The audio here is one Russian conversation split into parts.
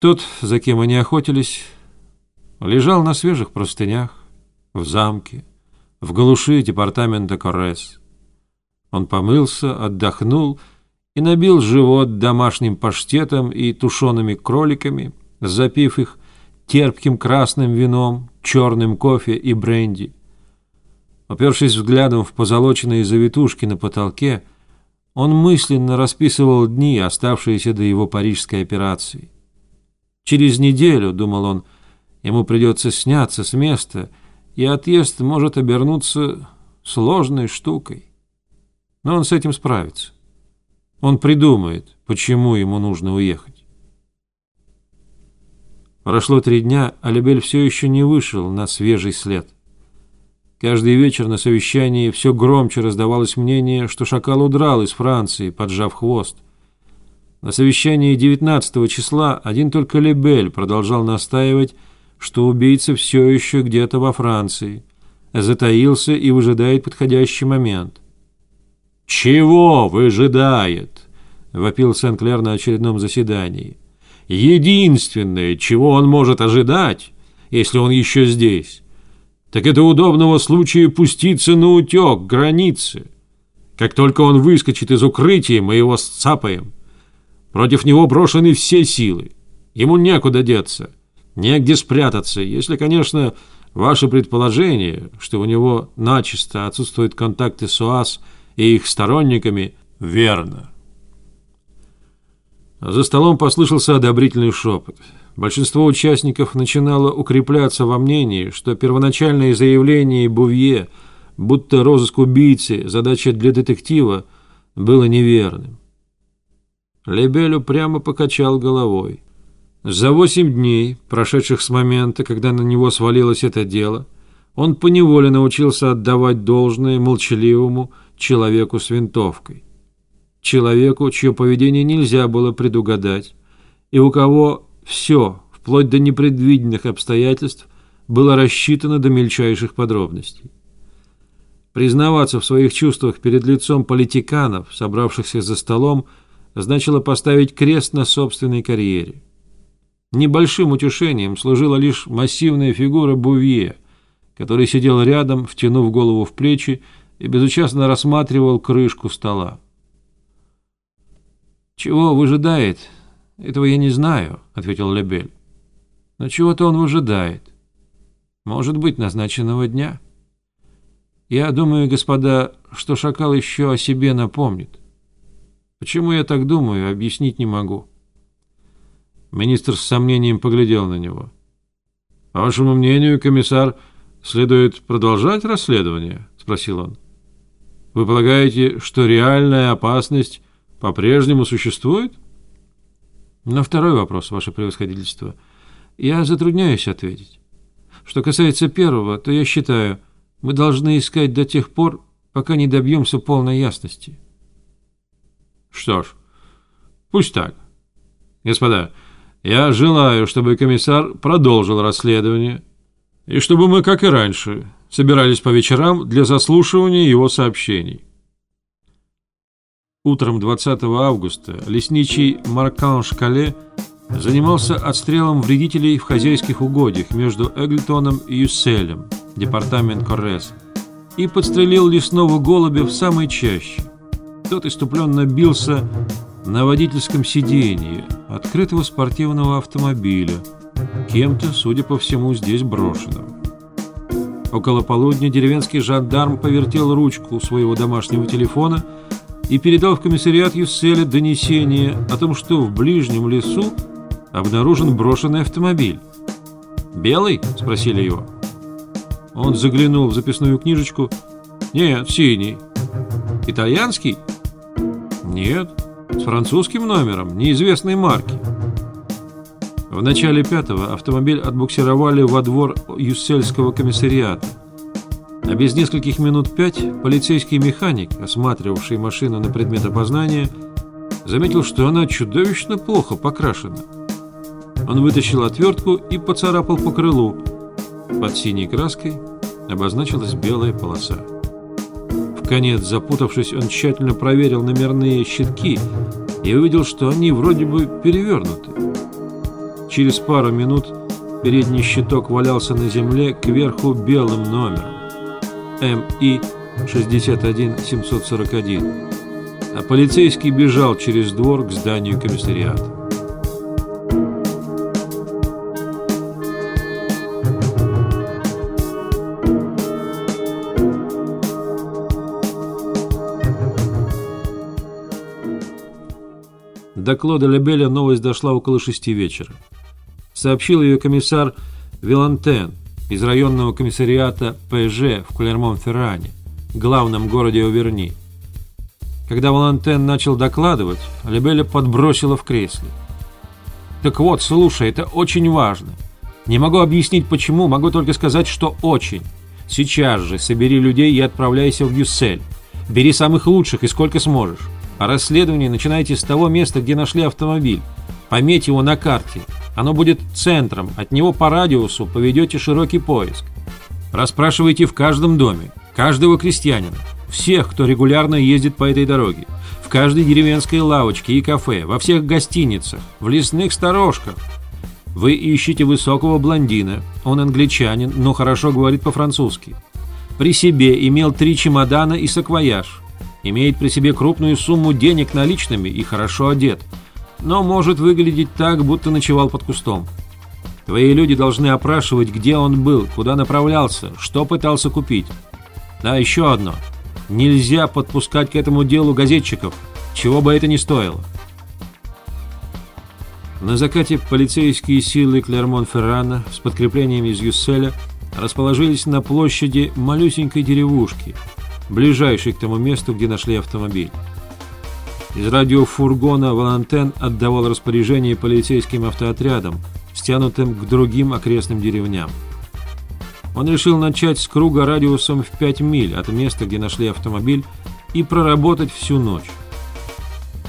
Тот, за кем они охотились, лежал на свежих простынях, в замке, в глуши департамента Коррес. Он помылся, отдохнул и набил живот домашним паштетом и тушеными кроликами, запив их терпким красным вином, черным кофе и бренди. Опершись взглядом в позолоченные завитушки на потолке, он мысленно расписывал дни, оставшиеся до его парижской операции. Через неделю, думал он, ему придется сняться с места, и отъезд может обернуться сложной штукой. Но он с этим справится. Он придумает, почему ему нужно уехать. Прошло три дня, а Лебель все еще не вышел на свежий след. Каждый вечер на совещании все громче раздавалось мнение, что шакал удрал из Франции, поджав хвост. На совещании 19 числа один только Лебель продолжал настаивать, что убийца все еще где-то во Франции, затаился и выжидает подходящий момент. «Чего выжидает?» — вопил Сен-Клер на очередном заседании. «Единственное, чего он может ожидать, если он еще здесь, так это удобного случая пуститься на утек границы. Как только он выскочит из укрытия, мы его сцапаем». Против него брошены все силы. Ему некуда деться, негде спрятаться, если, конечно, ваше предположение, что у него начисто отсутствуют контакты с УАЗ и их сторонниками, верно. За столом послышался одобрительный шепот. Большинство участников начинало укрепляться во мнении, что первоначальное заявление Бувье, будто розыск убийцы, задача для детектива, было неверным. Лебель прямо покачал головой. За восемь дней, прошедших с момента, когда на него свалилось это дело, он поневоле научился отдавать должное молчаливому человеку с винтовкой. Человеку, чье поведение нельзя было предугадать, и у кого все, вплоть до непредвиденных обстоятельств, было рассчитано до мельчайших подробностей. Признаваться в своих чувствах перед лицом политиканов, собравшихся за столом, значило поставить крест на собственной карьере. Небольшим утешением служила лишь массивная фигура Бувье, который сидел рядом, втянув голову в плечи и безучастно рассматривал крышку стола. «Чего выжидает? Этого я не знаю», — ответил Лебель. «Но чего-то он выжидает. Может быть, назначенного дня. Я думаю, господа, что шакал еще о себе напомнит. Почему я так думаю, объяснить не могу. Министр с сомнением поглядел на него. По вашему мнению, комиссар, следует продолжать расследование? Спросил он. Вы полагаете, что реальная опасность по-прежнему существует? На второй вопрос, ваше превосходительство, я затрудняюсь ответить. Что касается первого, то я считаю, мы должны искать до тех пор, пока не добьемся полной ясности. Что ж, пусть так. Господа, я желаю, чтобы комиссар продолжил расследование, и чтобы мы, как и раньше, собирались по вечерам для заслушивания его сообщений. Утром 20 августа лесничий Маркан Шкале занимался отстрелом вредителей в хозяйских угодьях между Эглитоном и Юсселем, департамент Коррес, и подстрелил лесного голубя в самой чаще. Тот иступленно бился на водительском сиденье открытого спортивного автомобиля, кем-то, судя по всему, здесь брошенного. Около полудня деревенский жандарм повертел ручку своего домашнего телефона и передал в комиссариат Юсселя донесение о том, что в ближнем лесу обнаружен брошенный автомобиль. «Белый?» – спросили его. Он заглянул в записную книжечку. «Нет, синий». «Итальянский?» Нет, с французским номером, неизвестной марки. В начале пятого автомобиль отбуксировали во двор Юссельского комиссариата. А без нескольких минут пять полицейский механик, осматривавший машину на предмет опознания, заметил, что она чудовищно плохо покрашена. Он вытащил отвертку и поцарапал по крылу. Под синей краской обозначилась белая полоса конец, запутавшись, он тщательно проверил номерные щитки и увидел, что они вроде бы перевернуты. Через пару минут передний щиток валялся на земле кверху белым номером. МИ 61741, а полицейский бежал через двор к зданию комиссариата. До Клода Лебеля новость дошла около шести вечера. Сообщил ее комиссар Вилантен из районного комиссариата ПЖ в Клермон-Ферране, главном городе Оверни. Когда Валантен начал докладывать, Лебеля подбросила в кресле. «Так вот, слушай, это очень важно. Не могу объяснить почему, могу только сказать, что очень. Сейчас же собери людей и отправляйся в Гюссель. Бери самых лучших и сколько сможешь. Расследование начинайте с того места, где нашли автомобиль. Пометь его на карте. Оно будет центром. От него по радиусу поведете широкий поиск. Расспрашивайте в каждом доме, каждого крестьянина, всех, кто регулярно ездит по этой дороге, в каждой деревенской лавочке и кафе, во всех гостиницах, в лесных сторожках. Вы ищете высокого блондина. Он англичанин, но хорошо говорит по-французски. При себе имел три чемодана и саквояж имеет при себе крупную сумму денег наличными и хорошо одет, но может выглядеть так, будто ночевал под кустом. Твои люди должны опрашивать, где он был, куда направлялся, что пытался купить. Да, еще одно. Нельзя подпускать к этому делу газетчиков, чего бы это ни стоило. На закате полицейские силы Клермон-Феррана с подкреплением из Юсселя расположились на площади малюсенькой деревушки – ближайший к тому месту, где нашли автомобиль. Из радиофургона Валантен отдавал распоряжение полицейским автоотрядам, стянутым к другим окрестным деревням. Он решил начать с круга радиусом в 5 миль от места, где нашли автомобиль, и проработать всю ночь.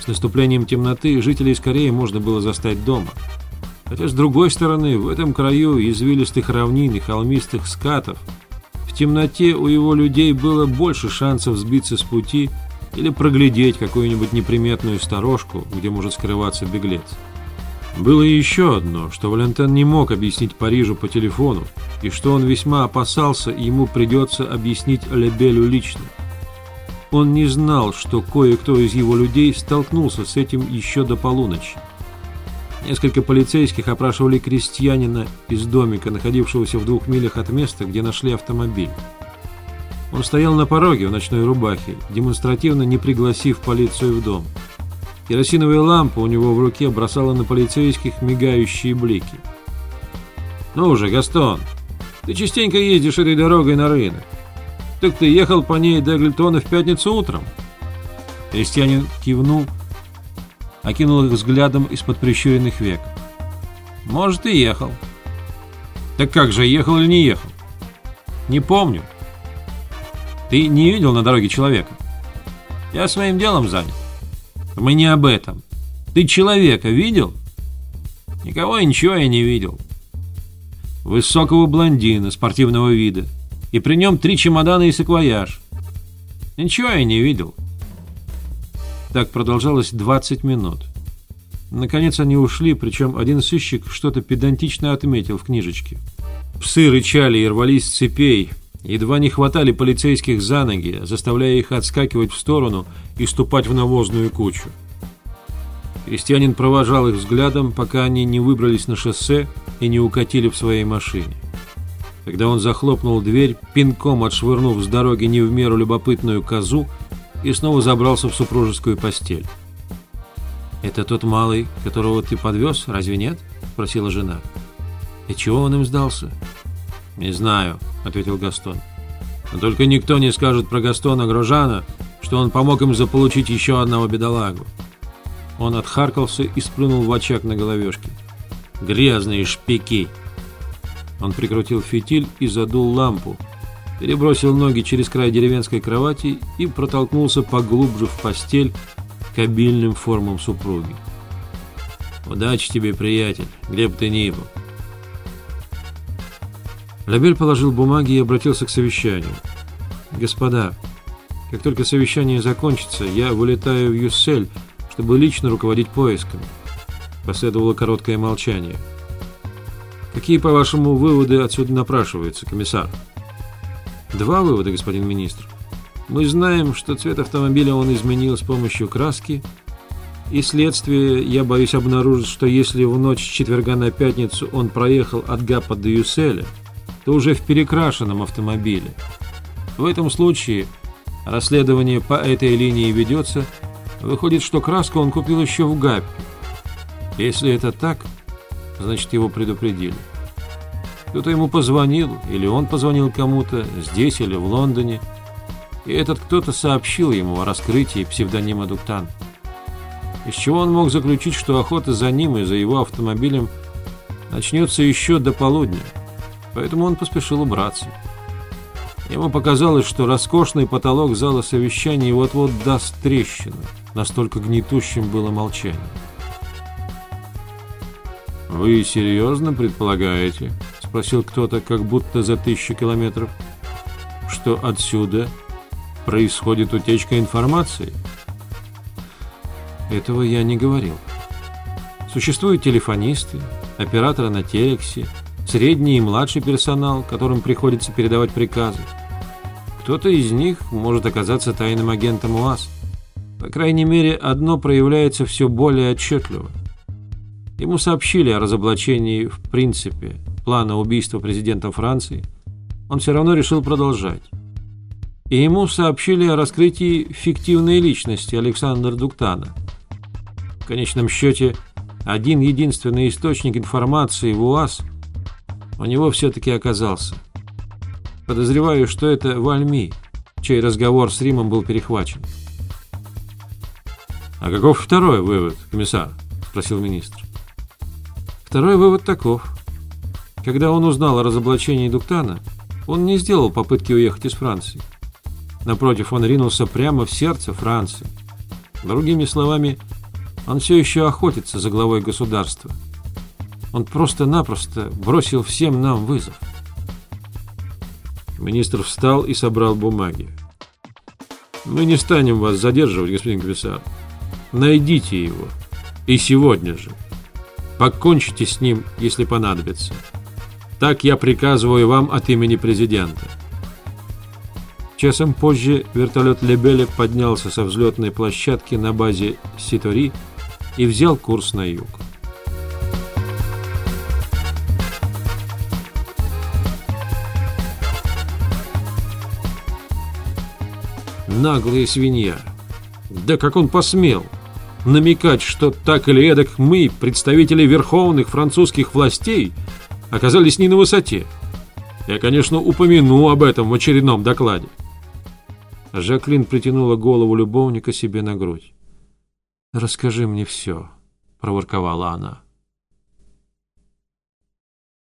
С наступлением темноты жителей скорее можно было застать дома. Хотя, с другой стороны, в этом краю извилистых равнин и холмистых скатов – темноте у его людей было больше шансов сбиться с пути или проглядеть какую-нибудь неприметную сторожку, где может скрываться беглец. Было еще одно, что Валентин не мог объяснить Парижу по телефону, и что он весьма опасался, ему придется объяснить Лебелю лично. Он не знал, что кое-кто из его людей столкнулся с этим еще до полуночи. Несколько полицейских опрашивали крестьянина из домика, находившегося в двух милях от места, где нашли автомобиль. Он стоял на пороге в ночной рубахе, демонстративно не пригласив полицию в дом. Керосиновая лампа у него в руке бросала на полицейских мигающие блики. «Ну уже, Гастон, ты частенько ездишь этой дорогой на рынок. Так ты ехал по ней до Эглитона в пятницу утром?» Крестьянин кивнул, окинул их взглядом из-под прищуренных век. «Может, и ехал». «Так как же, ехал или не ехал?» «Не помню». «Ты не видел на дороге человека?» «Я своим делом занят». «Мы не об этом. Ты человека видел?» «Никого и ничего я не видел». «Высокого блондина, спортивного вида. И при нем три чемодана и саквояж». «Ничего я не видел». Так продолжалось 20 минут. Наконец они ушли, причем один сыщик что-то педантично отметил в книжечке. Псы рычали и рвались с цепей, едва не хватали полицейских за ноги, заставляя их отскакивать в сторону и ступать в навозную кучу. Крестьянин провожал их взглядом, пока они не выбрались на шоссе и не укатили в своей машине. Когда он захлопнул дверь, пинком отшвырнув с дороги не в меру любопытную козу, и снова забрался в супружескую постель. «Это тот малый, которого ты подвез, разве нет?» – спросила жена. «И чего он им сдался?» «Не знаю», – ответил Гастон. «Но только никто не скажет про Гастона Грожана, что он помог им заполучить еще одного бедолагу». Он отхаркался и сплюнул в очаг на головешке. «Грязные шпики!» Он прикрутил фитиль и задул лампу, перебросил ноги через край деревенской кровати и протолкнулся поглубже в постель к обильным формам супруги. «Удачи тебе, приятель, где бы ты ни был». Лабель положил бумаги и обратился к совещанию. «Господа, как только совещание закончится, я вылетаю в Юссель, чтобы лично руководить поисками». Последовало короткое молчание. Какие, по-вашему, выводы отсюда напрашиваются, комиссар? Два вывода, господин министр. Мы знаем, что цвет автомобиля он изменил с помощью краски, и следствие, я боюсь обнаружить, что если в ночь с четверга на пятницу он проехал от Гапа до Юселя, то уже в перекрашенном автомобиле. В этом случае расследование по этой линии ведется, выходит, что краску он купил еще в Гапе. Если это так, значит его предупредили. Кто-то ему позвонил, или он позвонил кому-то, здесь или в Лондоне, и этот кто-то сообщил ему о раскрытии псевдонима Дуктан. Из чего он мог заключить, что охота за ним и за его автомобилем начнется еще до полудня, поэтому он поспешил убраться. Ему показалось, что роскошный потолок зала совещаний вот-вот даст трещину, настолько гнетущим было молчание. «Вы серьезно предполагаете?» — спросил кто-то, как будто за тысячу километров. «Что отсюда происходит утечка информации?» Этого я не говорил. Существуют телефонисты, операторы на телексе, средний и младший персонал, которым приходится передавать приказы. Кто-то из них может оказаться тайным агентом УАЗ. По крайней мере, одно проявляется все более отчетливо. Ему сообщили о разоблачении в принципе плана убийства президента Франции. Он все равно решил продолжать. И ему сообщили о раскрытии фиктивной личности Александра Дуктана – в конечном счете, один единственный источник информации в УАЗ у него все-таки оказался. Подозреваю, что это Вальми, чей разговор с Римом был перехвачен. «А каков второй вывод, комиссар?» – спросил министр. Второй вывод таков. Когда он узнал о разоблачении Дуктана, он не сделал попытки уехать из Франции. Напротив, он ринулся прямо в сердце Франции. Другими словами, он все еще охотится за главой государства. Он просто-напросто бросил всем нам вызов. Министр встал и собрал бумаги. Мы не станем вас задерживать, господин комиссар. Найдите его. И сегодня же. Покончите с ним, если понадобится. Так я приказываю вам от имени президента. Часом позже вертолет Лебеля поднялся со взлетной площадки на базе Ситори и взял курс на юг. Наглая свинья. Да как он посмел намекать, что так или эдак мы, представители верховных французских властей, оказались не на высоте. Я, конечно, упомяну об этом в очередном докладе. Жаклин притянула голову любовника себе на грудь. «Расскажи мне все», — проворковала она.